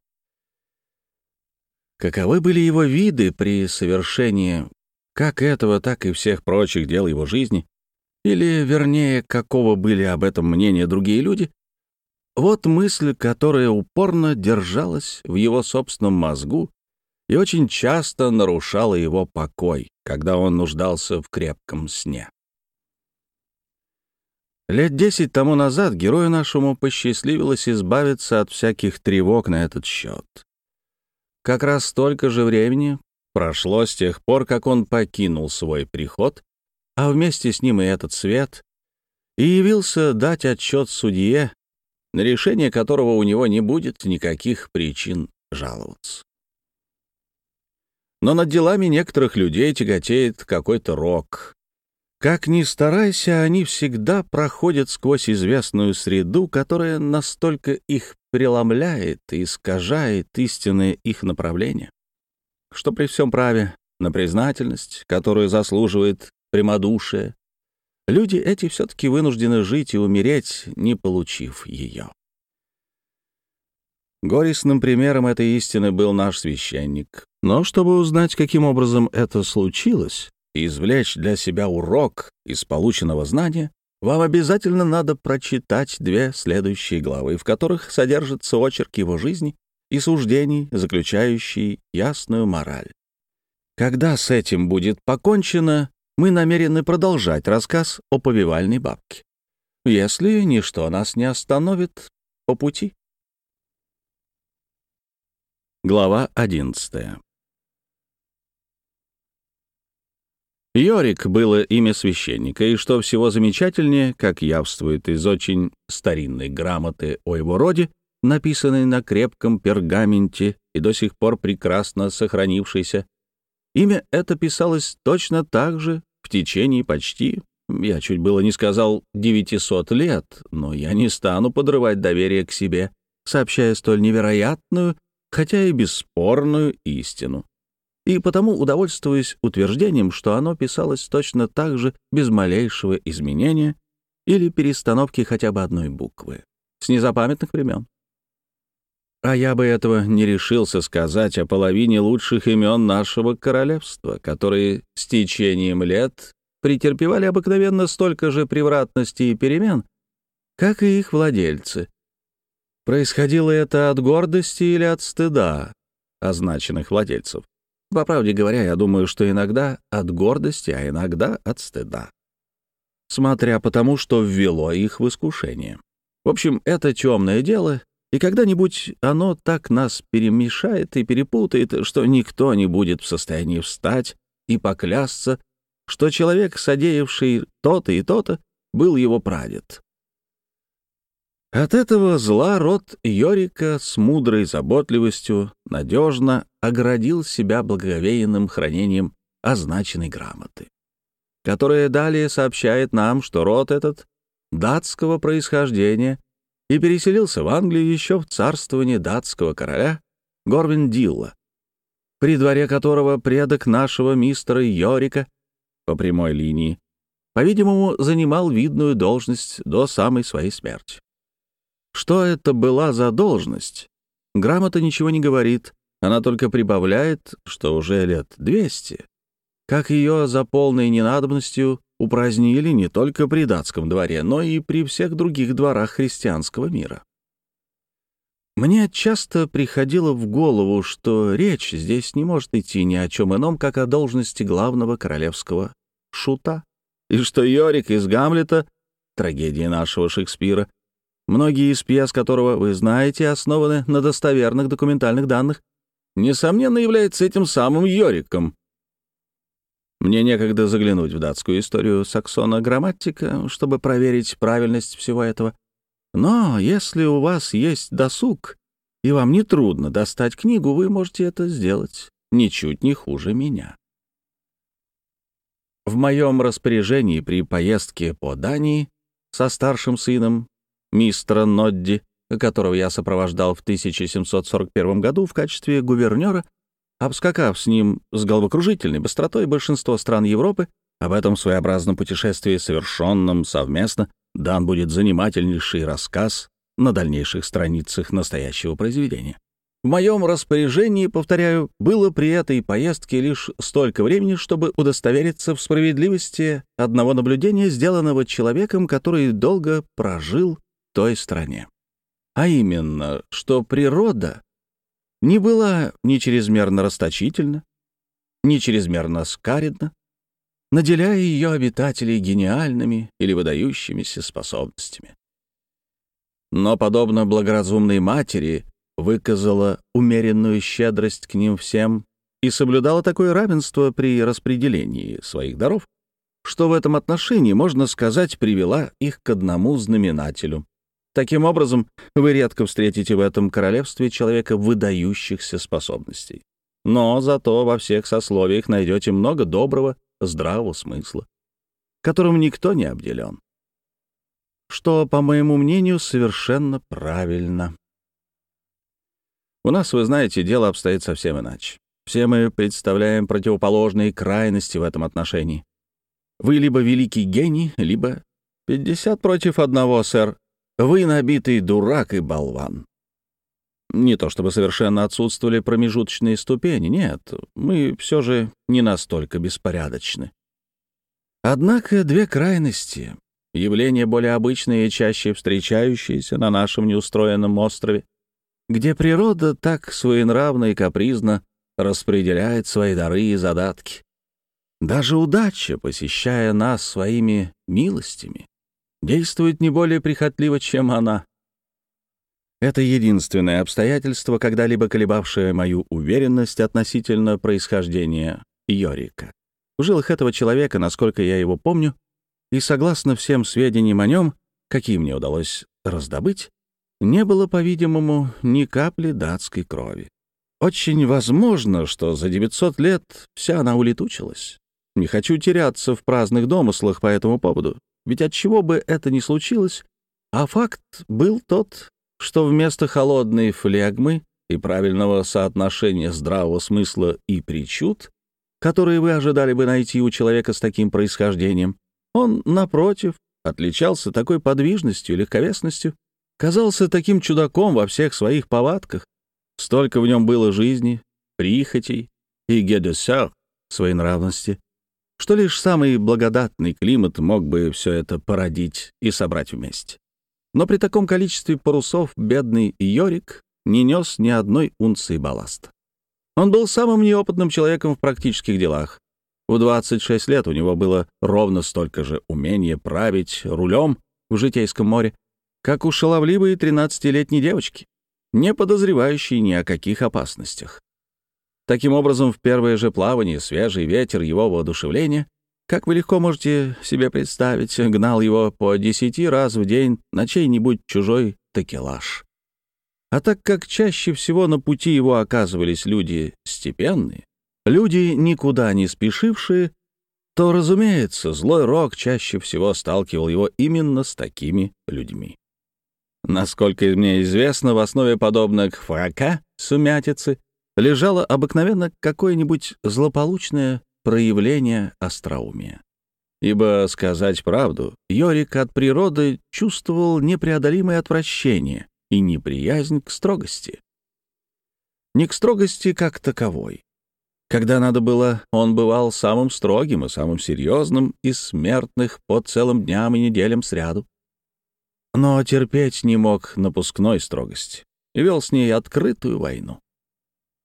Каковы были его виды при совершении как этого, так и всех прочих дел его жизни, или, вернее, какого были об этом мнения другие люди, вот мысль, которая упорно держалась в его собственном мозгу и очень часто нарушала его покой, когда он нуждался в крепком сне. Лет десять тому назад герою нашему посчастливилось избавиться от всяких тревог на этот счет. Как раз столько же времени прошло с тех пор, как он покинул свой приход, а вместе с ним и этот свет, и явился дать отчет судье, на решение которого у него не будет никаких причин жаловаться. Но над делами некоторых людей тяготеет какой-то рок, как ни старайся, они всегда проходят сквозь известную среду, которая настолько их преломляет и искажает истинное их направление, что при всем праве на признательность, которую заслуживает прямодушие, люди эти все-таки вынуждены жить и умереть, не получив ее. Горестным примером этой истины был наш священник. Но чтобы узнать, каким образом это случилось, и извлечь для себя урок из полученного знания, вам обязательно надо прочитать две следующие главы, в которых содержится очерк его жизни и суждений, заключающий ясную мораль. Когда с этим будет покончено, мы намерены продолжать рассказ о повивальной бабке, если ничто нас не остановит по пути. Глава одиннадцатая Йорик было имя священника, и что всего замечательнее, как явствует из очень старинной грамоты о его роде, написанной на крепком пергаменте и до сих пор прекрасно сохранившейся, имя это писалось точно так же в течение почти, я чуть было не сказал, 900 лет, но я не стану подрывать доверие к себе, сообщая столь невероятную, хотя и бесспорную истину и потому удовольствуюсь утверждением, что оно писалось точно так же, без малейшего изменения или перестановки хотя бы одной буквы, с незапамятных времен. А я бы этого не решился сказать о половине лучших имен нашего королевства, которые с течением лет претерпевали обыкновенно столько же превратности и перемен, как и их владельцы. Происходило это от гордости или от стыда означенных владельцев. По правде говоря, я думаю, что иногда от гордости, а иногда от стыда. Смотря по тому, что ввело их в искушение. В общем, это темное дело, и когда-нибудь оно так нас перемешает и перепутает, что никто не будет в состоянии встать и поклясться, что человек, содеявший то-то и то-то, был его прадед. От этого зла род Йорика с мудрой заботливостью надежно оградил себя благоговейным хранением означенной грамоты, которая далее сообщает нам, что род этот датского происхождения и переселился в Англию еще в царствование датского короля Горвиндилла, при дворе которого предок нашего мистера Йорика по прямой линии, по-видимому, занимал видную должность до самой своей смерти. Что это была за должность? Грамота ничего не говорит, она только прибавляет, что уже лет 200. Как ее за полной ненадобностью упразднили не только при датском дворе, но и при всех других дворах христианского мира. Мне часто приходило в голову, что речь здесь не может идти ни о чем ином, как о должности главного королевского шута, и что Йорик из Гамлета — трагедии нашего Шекспира, многие из пьес которого, вы знаете, основаны на достоверных документальных данных, несомненно, является этим самым Йориком. Мне некогда заглянуть в датскую историю саксона грамматика, чтобы проверить правильность всего этого. Но если у вас есть досуг, и вам не трудно достать книгу, вы можете это сделать ничуть не хуже меня. В моем распоряжении при поездке по Дании со старшим сыном, мистера Нодди, которого я сопровождал в 1741 году в качестве гувернера, обскакав с ним с головокружительной быстротой большинство стран Европы, об этом своеобразном путешествии, совершенном совместно, дан будет занимательнейший рассказ на дальнейших страницах настоящего произведения. В моем распоряжении, повторяю, было при этой поездке лишь столько времени, чтобы удостовериться в справедливости одного наблюдения, сделанного человеком, который долго прожил в той стране. А именно, что природа не была ни чрезмерно расточительна, ни чрезмерно скаридна, наделяя ее обитателей гениальными или выдающимися способностями. Но, подобно благоразумной матери, выказала умеренную щедрость к ним всем и соблюдала такое равенство при распределении своих даров, что в этом отношении, можно сказать, привела их к одному знаменателю. Таким образом, вы редко встретите в этом королевстве человека выдающихся способностей. Но зато во всех сословиях найдете много доброго, здравого смысла, которым никто не обделен. Что, по моему мнению, совершенно правильно. У нас, вы знаете, дело обстоит совсем иначе. Все мы представляем противоположные крайности в этом отношении. Вы либо великий гений, либо 50 против одного, сэр. Вы набитый дурак и болван. Не то чтобы совершенно отсутствовали промежуточные ступени, нет, мы все же не настолько беспорядочны. Однако две крайности, явления более обычные и чаще встречающиеся на нашем неустроенном острове, где природа так своенравно и капризно распределяет свои дары и задатки. Даже удача, посещая нас своими милостями, действует не более прихотливо, чем она. Это единственное обстоятельство, когда-либо колебавшее мою уверенность относительно происхождения Йорика. В жилах этого человека, насколько я его помню, и согласно всем сведениям о нем, какие мне удалось раздобыть, не было, по-видимому, ни капли датской крови. Очень возможно, что за 900 лет вся она улетучилась. Не хочу теряться в праздных домыслах по этому поводу, ведь от чего бы это ни случилось, а факт был тот, что вместо холодной флегмы и правильного соотношения здравого смысла и причуд, которые вы ожидали бы найти у человека с таким происхождением, он, напротив, отличался такой подвижностью и легковесностью, казался таким чудаком во всех своих повадках. Столько в нем было жизни, прихотей и гедесер, своей нравности, что лишь самый благодатный климат мог бы все это породить и собрать вместе. Но при таком количестве парусов бедный Йорик не нес ни одной унции балласта. Он был самым неопытным человеком в практических делах. В 26 лет у него было ровно столько же умения править рулем в Житейском море, как у шаловливой 13-летней девочки, не подозревающей ни о каких опасностях. Таким образом, в первое же плавание свежий ветер его воодушевления, как вы легко можете себе представить, гнал его по десяти раз в день на чей-нибудь чужой такелаж. А так как чаще всего на пути его оказывались люди степенные, люди, никуда не спешившие, то, разумеется, злой рок чаще всего сталкивал его именно с такими людьми. Насколько мне известно, в основе подобных фрака, сумятицы, лежало обыкновенно какое-нибудь злополучное проявление остроумия. Ибо, сказать правду, Йорик от природы чувствовал непреодолимое отвращение и неприязнь к строгости. Не к строгости как таковой. Когда надо было, он бывал самым строгим и самым серьезным из смертных по целым дням и неделям сряду но терпеть не мог напускной строгости и вел с ней открытую войну.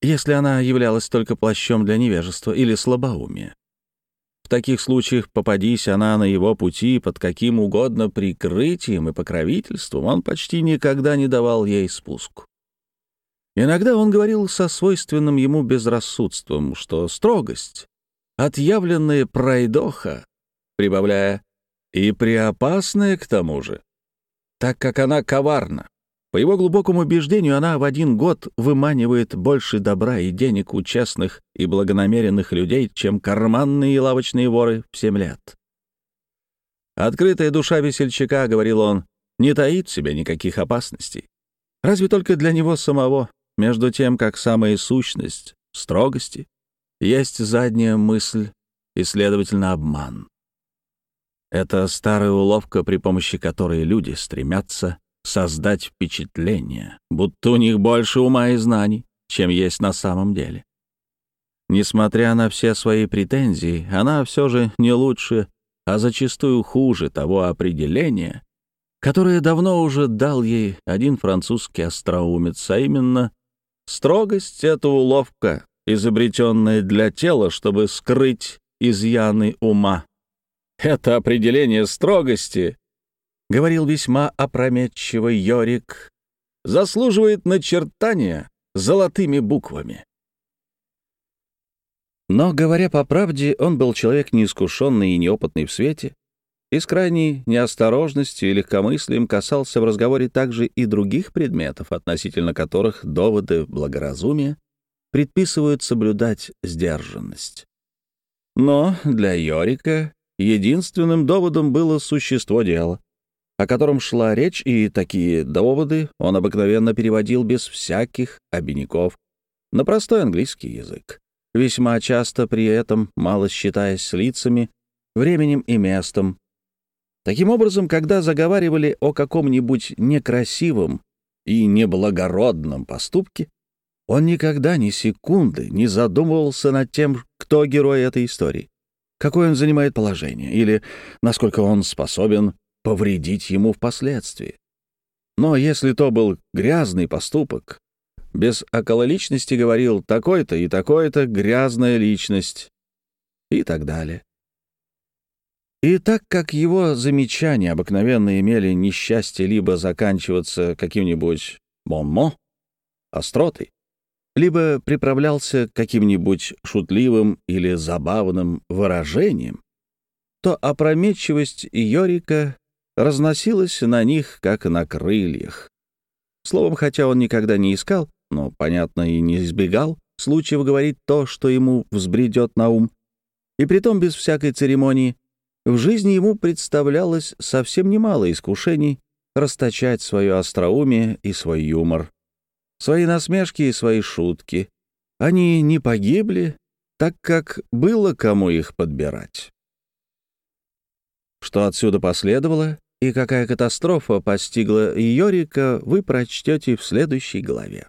Если она являлась только плащом для невежества или слабоумия. В таких случаях попадись она на его пути под каким угодно прикрытием и покровительством, он почти никогда не давал ей спуску. Иногда он говорил со свойственным ему безрассудством, что строгость — отъявленная пройдоха, прибавляя «и преопасная к тому же», так как она коварна. По его глубокому убеждению, она в один год выманивает больше добра и денег у честных и благонамеренных людей, чем карманные и лавочные воры в семь лет. «Открытая душа весельчака», — говорил он, — «не таит в себе никаких опасностей. Разве только для него самого, между тем, как самая сущность строгости есть задняя мысль и, следовательно, обман. Это старая уловка, при помощи которой люди стремятся создать впечатление, будто у них больше ума и знаний, чем есть на самом деле. Несмотря на все свои претензии, она все же не лучше, а зачастую хуже того определения, которое давно уже дал ей один французский остроумец, а именно «строгость — это уловка, изобретенная для тела, чтобы скрыть изъяны ума». Это определение строгости — говорил весьма опрометчиво Йорик, — заслуживает начертания золотыми буквами. Но, говоря по правде, он был человек неискушенный и неопытный в свете, и с крайней неосторожностью и легкомыслием касался в разговоре также и других предметов, относительно которых доводы благоразумия предписывают соблюдать сдержанность. Но для Йорика единственным доводом было существо дела — о котором шла речь, и такие доводы он обыкновенно переводил без всяких обиняков на простой английский язык, весьма часто при этом мало считаясь с лицами, временем и местом. Таким образом, когда заговаривали о каком-нибудь некрасивом и неблагородном поступке, он никогда ни секунды не задумывался над тем, кто герой этой истории, какое он занимает положение или насколько он способен повредить ему впоследствии. Но если то был грязный поступок, без окололичности говорил такой-то и такой-то грязная личность и так далее. И так как его замечания обыкновенно имели несчастье либо заканчиваться каким-нибудь бонмо, остротой, либо приправлялся каким-нибудь шутливым или забавным выражением, то опрометчивость Йорика разносилась на них, как на крыльях. Словом, хотя он никогда не искал, но, понятно, и не избегал случаев говорить то, что ему взбредет на ум, и притом без всякой церемонии, в жизни ему представлялось совсем немало искушений расточать свое остроумие и свой юмор, свои насмешки и свои шутки. Они не погибли, так как было кому их подбирать. Что отсюда последовало и какая катастрофа постигла Йорика, вы прочтете в следующей главе.